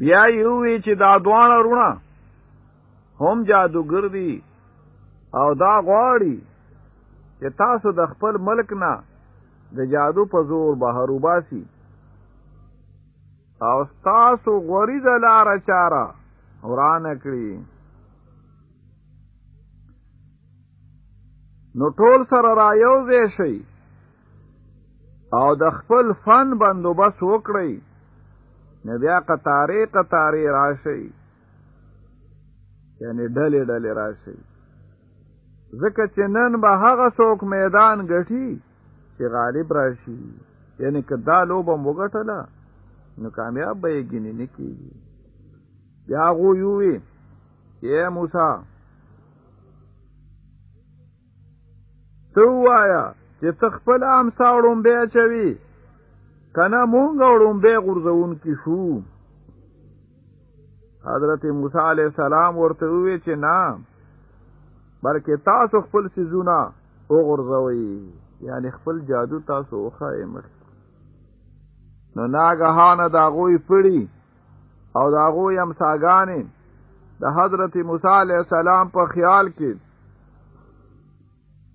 بیا یو وی چې دا دوانه رونه هم جادوګر دي او دا غواړي چې تاسو د خپل ملک نه د جادو په زور بهر وباسي او تاسو غوریز لار چاره وران کړی نو ټول سره را یو ځای شي او د خپل فن بندوبس وکړئ نو بیا قطارې قطارې راشي یعنی ډلې ډلې راشي ځکه چې نن به هغه څوک میدان ګټي چې غالب راشي یعنی که دا لوبه وګټله نو کامیاب به یې ګینې نه کېږي بیا هغوی ووي چې موسی ته وایا چې تخپل ام ساړم بیا چوي کنه مونږ وړم به غرزون کې شو حضرت موسی علی السلام ورته وی چې نه بلکې تاسو خپل سيزونه وګرځوي یعنی خپل جادو تاسو وخایې مخ نو ناګهانه دا غوي پړي او د هغو یمساګانې د حضرت موسی علیه السلام په خیال کې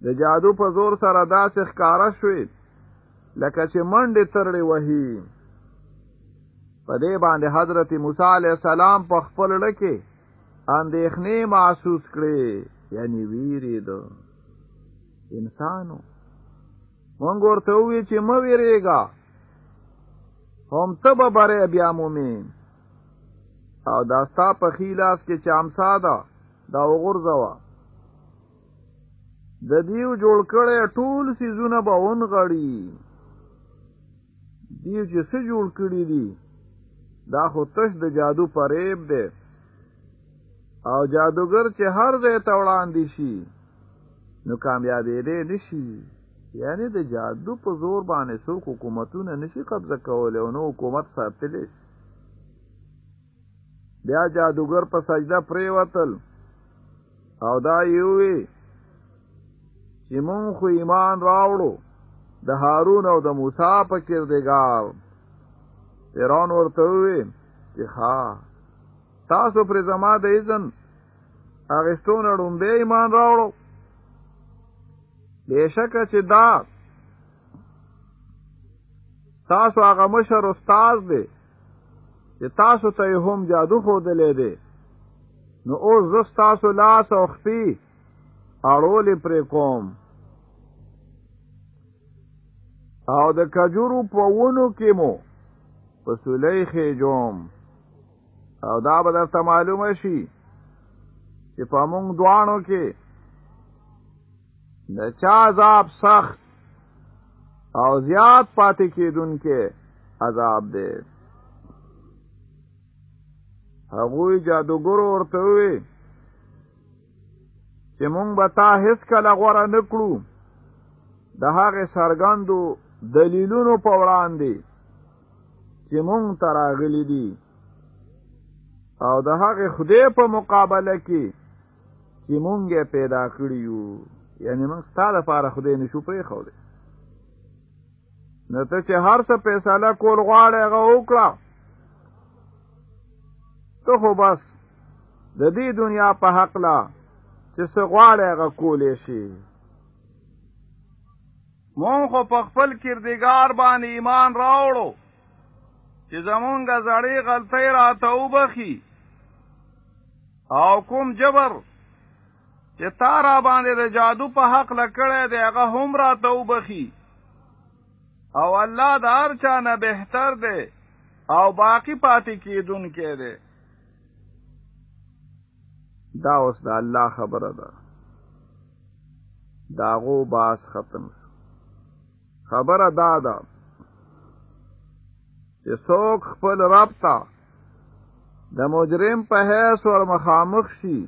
د جادو په زور سره داسې ښکاره شوې لکه چې منډې ترړې وهي په دې باندې حضرت موسی علیه السلام په خپل لکه اندېښنې محسوس کړې یعنی ویری دو انسانو مونږ ورته ووی چې مه ویریږه هم ته به بری بیا مومې او دا ستا په ښي لاس کې چې امسا ده دا وغورځوه د دیو جوړ کړی ټول سیزونه به ونغړي دیو چې څه جوړ کړي دي دا خو تش د جادو فریب دی او جادوګر چې هر ځای ته وړاندې شي نو کامیابې دی نشي یعنی د جادو په زور باندې څوک حکومتونه نشي قبضه کولی او نو حکومت ساتلی شي بیا جادوګر په سجده پرې وتل او دا یو وی چې مونږ خو ایمان راوړو د هارون او د موسی په کردګار فرعون ورته وی چې ها تاسو پر زما د اذن اغستون ړومبه ایمان راوړو بشک چې دا تاسو هغه مشر استاد دی چې تاسو ته هم جادو خو دلې دی نو اوس زه تاسو لاس او خپي اړولې پر کوم او د کجورو په ونو کې مو په سولې خېجوم او دا به درته معلومه شي چې په موږ دواړو کې د چا عذاب سخت او زیات پاتې کېدونکې عذاب دی هغوی جادوګرو ورته وي چې مونږ به تا هیڅ کله غوره نه کړو د هغې څرګندو دلیلونو په وړاندې چې مونږ ته راغلي دي او د هغې خدای په مقابله کې چې مونږ یې پیدا کړي یو یعنی مونږ ستا لپاره خدای نشو پرېښودی نو ته چې هر څه فیصله کول غواړې هغه وکړه ته خو بس د دې دنیا په حق لا چې څه غواړې هغه کولی شي مونږ خو په خپل کردګار باندې ایمان راوړو چې زمونږ زړې غلطۍ راته وبخي او کوم جبر چې تا را باندې د جادو په حق لکړې دی هغه هم را ته وبخي او الله د هر چا نه بهتر دی او باقی پاتې کیدون کې دی دا اوس د الله خبره ده داغو باس ختم شو خبره دا ده چې څوک خپل رب ته د مجرم په حیث ور مخامخ شي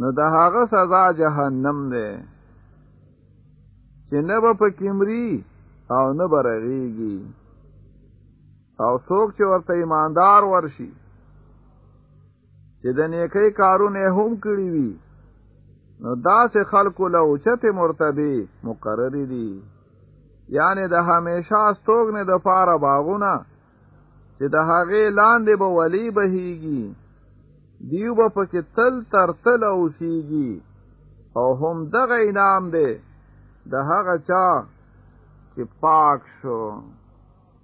نو د هغه سزا جهنم ده چې نه به په کمري او نه به رغېږي او څوک چې ورته ایماندار ورشي چې د نیکۍ کارونه هم کړی وي نو داسې خلکو له اوچتې مرتبې مقررې دي یعنی د همیشه استوګنې د پاره باغونه چې د هغې لاندې به ولی بهیږي دیو به پکې تل تر تل اوسیږي او هم دغه انعام دی د هغه چا چې پاک شو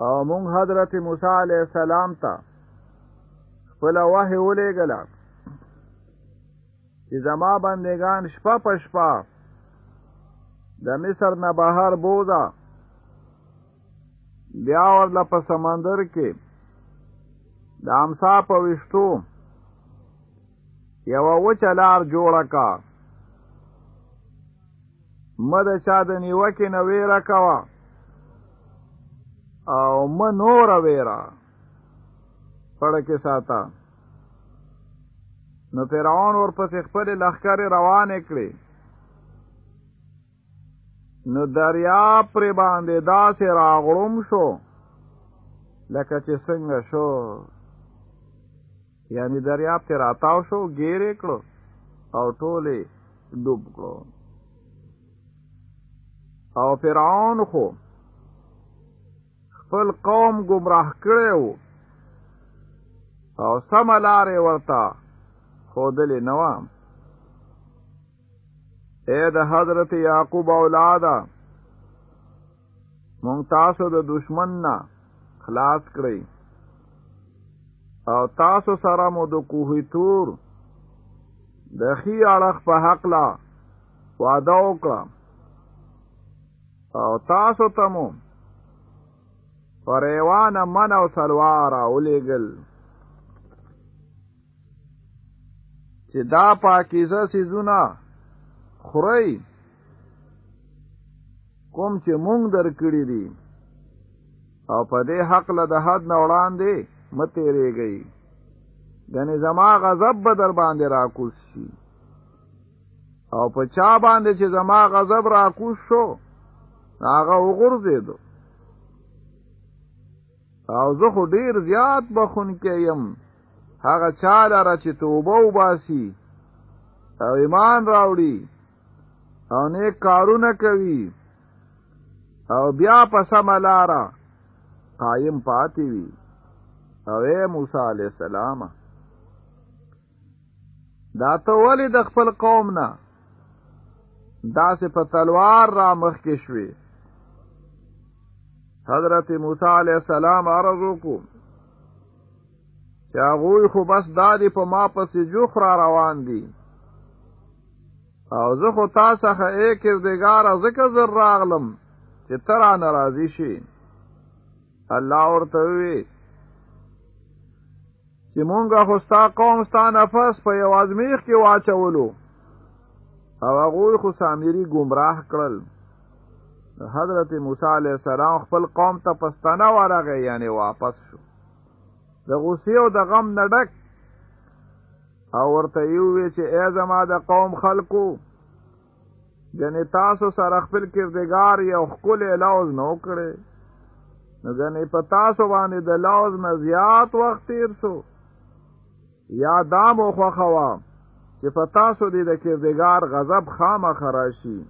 او مونږ حضرت موسی علیه السلام ته خپل وحی ولېګله چې زما بندگان شپه په شپه د مصر نه بهر بوزا بیا ورله په سمندر کې د امسا په وشتو یو وچه لار جوړه کا مه د چا د نیوکې نه ویره کوه او مه نوره ویره پړه کې ساته نو فرعون ورپسې خپلې لښکرې روانې کړې نو دریا پرې باندې داسې راغړم شو لکه چې څنګه شو یعنی دریاب ته راتاو شو ګیرې کړو او ټولې ډوب کړو او فرعون خو خپل قوم گمراه کړی وو او سم لارې ورته خودلې نه وه اے د حضرت یعقوب اولاده مونږ تاسو د دشمن نه خلاص کړئ او تاسو سره مو د کوهی تور د خی اړخ په حق لا وعده وکړه او تاسو ته مو پر ایوان من او سلوار اولیګل چې دا پاکیزه سیزونه خورئ کوم چې مونږ درکړي دي او په دې حق له د حد نه وړاندې مه تېرېږئ ګنې زما غضب به در باندې راکوز شي او په چا باندې چې زما غضب راکوز شو هغه وغورځېدو او زه خو ډیر زیات بخون کې يم هغه چا لره چې توبه وباسي او ایمان راوړي او نیک کارونه کوي او بیا په سمه لاره قایم پاتې وي او اے موسی علیہ السلام دا ته ولې د خپل قوم نه داسې په تلوار را مخ کې شوې حضرت موسی علیہ السلام عرض وکړو چې هغوی خو بس دا دی په ما پسې جوخ را روان دي او زه خو تا څخه ای کردګاره ځکه زر راغلم چې ته را ناراضي شي الله ورته ووی چې مونږه خو ستا قوم ستا نفس په یو ازمیخ کې واچولو او هغوی خو سامری ګمراه کړل حضرت موسی علیه السلام خپل قوم ته پستانه ورغی یعنی واپس شو د غصې او د غم نه ډک او ورته یو وی چې ای زما د قوم خلکو ګنې تاسو سره خپل کردګار یو خپل لوز نو کړي نو ګنې په تاسو باندې د لوز نه زیات وخت تیر شو یا دا مو خوښه وه چې په تاسو دې د کردګار غضب خامخ راشي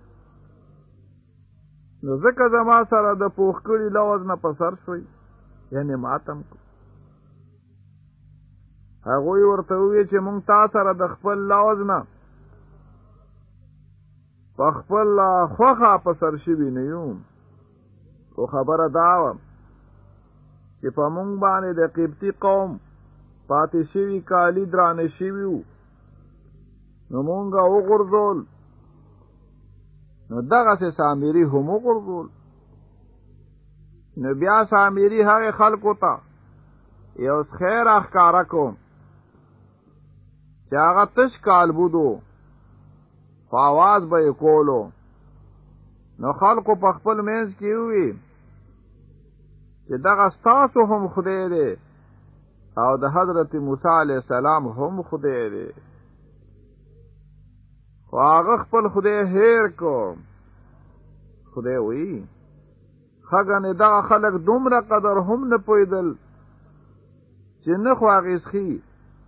نو ځکه زما سره د پوخ کړي لوز نه په سر شوي یعنی ماتم کو هغوی ورته وویل چې مونږ تا سره د خپل لوز نه په خپل خوخه په سر شوي نه یو او خبره دا وه چې په مونږ باندې د قبطي قوم پاتې شوي کالی درانه شوي وو نو مونږ وغورځول نو دغسې سامري هم وغورځول نو بیا سامري هغې خلکو ته یو خیر اخکاره کوم چې هغه تش کال بودو خو آواز به یې کولو نو خلکو په خپل منځ کې وي چې دغه ستاسو هم خدای دی او د حضرت موسی علی السلام هم خدای دی خو هغه خپل خدای هیر کو خدای وی خګنې دغه خلک دومره قدر هم نه پویدل چې نه خو هغې سخي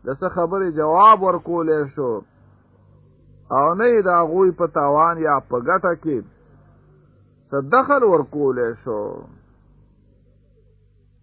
د څه خبرې جواب ورکولی شو او نه یې د هغوی په تاوان یا په ګټه کې څه دخل ورکولی شو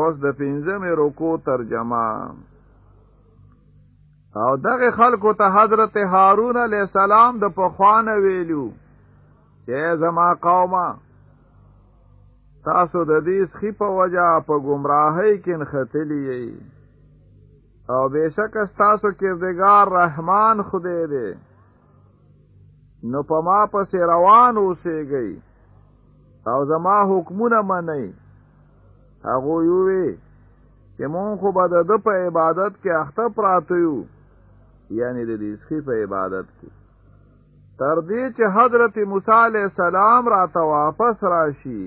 اوس د پنځمې رکو ترجمه او دغه خلکو ته حضرت هارون علی السلام د پخوانه ویلو چې زما قومه تاسو د دې سخی په وجا په گمراهۍ کې نختلی یی او بشک تاسو کردگار رحمان خدای دی نو په ما پسې روان اوسېږئ او زما حکمونه منئ هغه یوې چې مونږ خو به د ده په عبادت کې اخته پراته یو یعنی د دې سخی په عبادت کې تر دې چې حضرت موسی علیه السلام راته واپس راشي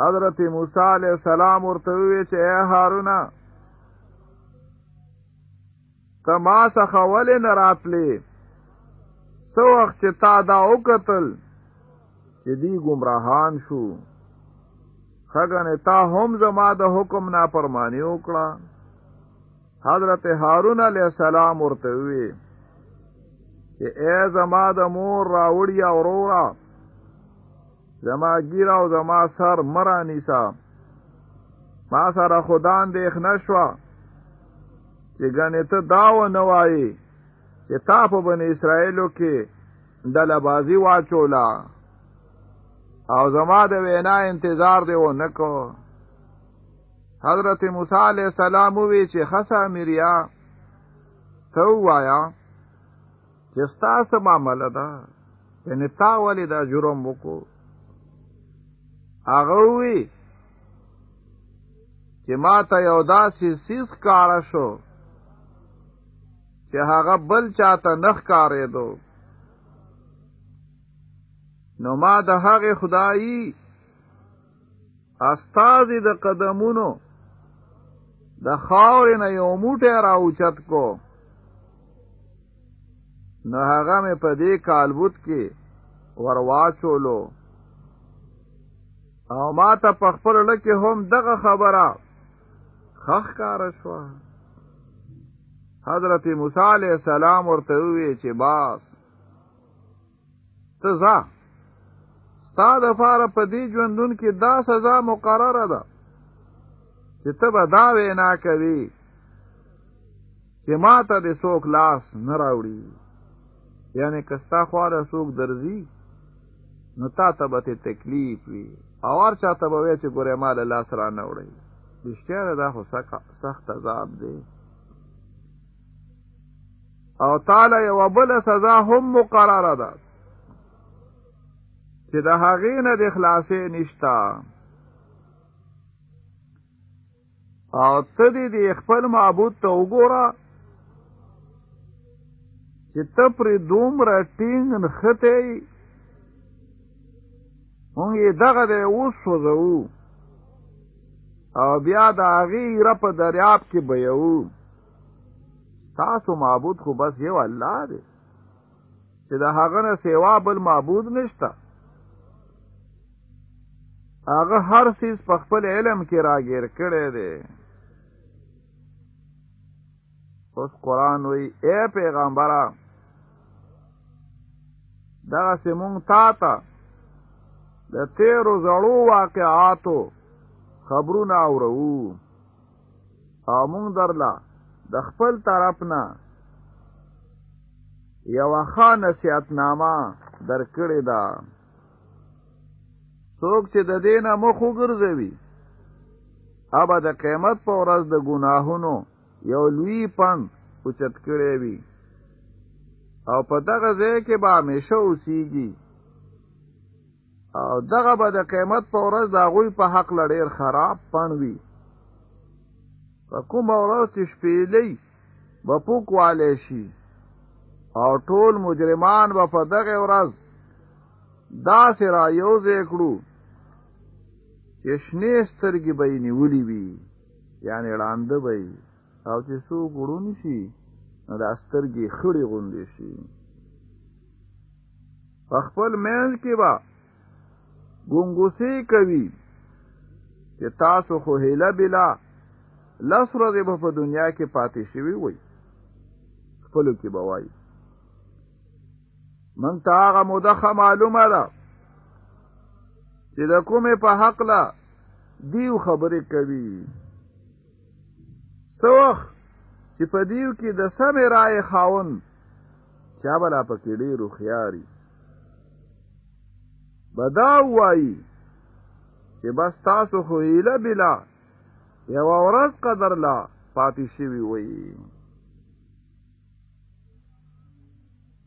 حضرت موسی علیه السلام ورته وی چې اے هارونه ته ما څخه ولې نه راتلې څه وخت چې تا دا وکتل چې دی ګمراهان شو خګنه تا هم زما د حکم نافرمانی وکړه حضرت هارون علی السلام ورته وی چې ای زما د مور راوړیا وروره زما ګیره او زما سر مرانیسا ما سره خدان د اخنه شو چې ګنې ته دا و نه وایي چې تا په بن اسرائیلو کې د لبازي واچولا او زما د وینا انتظار دی و نه کو حضرت موسی علیہ السلام وی چې خسا مریا تو وایا چې ستاسو معامله ده یعنی تا ولې دا جرم وکړو هغه وی چې ما ته یو داسې سیس کاره شو چې هغه بل چاته نخ کارېدو نو ما د هغې خدایي استازي د قدمونو د خاورې نه یو موټی راوچت کو نو هغه مې په دې کالبوت کې ورواچولو او ما ته په خپل لکه هم دغه خبره خخ کار شو حضرت موسی علیہ السلام ورته وی چې باس سزا ستا د فاره په دې ژوندون کې دا سزا مقرره ده چې ته به دا وینا کوي چې ما ته د څوک لاس نه راوړي یعنی که ستا خواله څوک درځي نو تا ته به تکلیف وي او هر چا ته به وایې چې ګورې ما له لاس را نه وړئ رښتیا ده دا خو سخت عذاب دی او تعالی یو بل سزا هم مقرره ده چې د هغې نه د خلاصې نشتا او ته دې د خپل معبود ته وګوره چې ته پرې دومره ټینګ نښتی مونږ یې دغه دی وسوځوو او بیا د هغې ایره په دریاب کې بیوو تاسو معبود خو بس یو الله دی چې د هغه نه سیوا بل معبود نشته هغه هر سیز په خپل علم کې راګیر کړی دی اوس قرآن وی اے پیغمبره دغه سیمون تا ته د تیرو زړو واقعاتو خبرونه اورو او مونږ درلا د خپل طرف نه یو ښه نصیحت نامه درکړې ده څوک چې د دینه مخ وګرځوي ابا د قیامت په ورځ د ګناهونو یو لوی پن اوچت کړی وي او په دغه ځای کې به همیشه اوسیږي او دغه به د قیمت په ورځ د هغوی په حق له ډېر خراب پڼ وي په کومه ورځ چې شپېلۍ به پوکوالی شي او ټول مجرمان به په دغه ورځ داسې را یوځای کړو چې شنې سترګې به یې نیولي وي یعنې ړانده به یې او چې څوک وړون شي نو دا سترګې خړې غوندې شي په خپل منځ کې به ګونګوسې کوي چې تاسو خو هیله بلا لس ورځې به په دنیا کې پاتې شوي وي خپلو کې به وایي من ته هغه مدخه معلومه ده چې د کومې په حق له دیو خبرې کوي څه وخت چې په دیو کې د سمې رایې خاون چا به لا پکې ډېر هوښیاري به دا ووایي چې بس تاسو خو هیله بلا یوه ورځ قدر لا پاتې شوي وي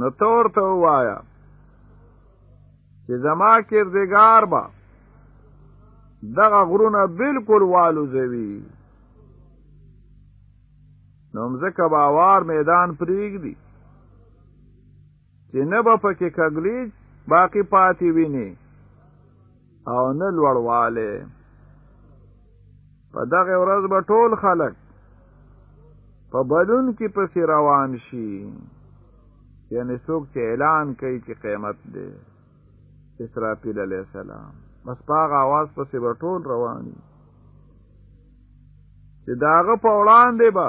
نو تور ته وایا چې زما کردګار به دغه غرونه بالکل والو زوی نو مزکه باوار میدان پریګ دی چې نه به پکې کګلیج باقی پاتې ویني او نه لوړواله په دغه ورځ به ټول خلک په بدون کې پسې روان شي یعنی څوک چې اعلان کوي چې قیمت دی اسرافیل علیه السلام بس په هغه اواز پسې به ټول روان دي چې د هغه په وړاندې به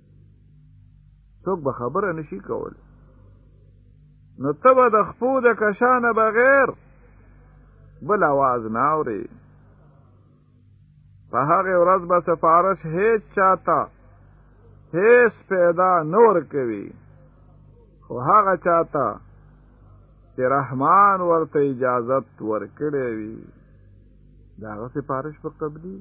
څوک به خبره نشي کول نو ته به د خپو د کشانه بغیر بل اواز نه اورې په هغې ورځ به سفارش هیڅ چاته هیڅ پیدا نور کوي خو هغه چاته چې رحمان ورته اجازت ورکړی وي د هغه سفارش به قبلي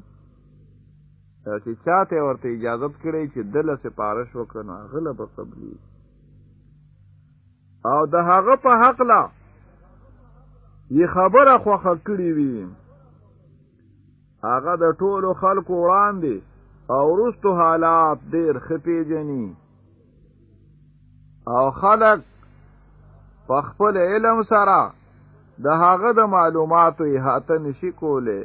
چې چاته ورته اجازه کړي چې دل سپارش وکنه غله په قبلي او د هغه په حق لا یې خبره خوخه کړی وي هغه د ټولو خلکو وړاندې او وروستو حالات ډېر ښه پېژني او خلک په خپل علم سره د هغه د معلوماتو احاطه نشي کولی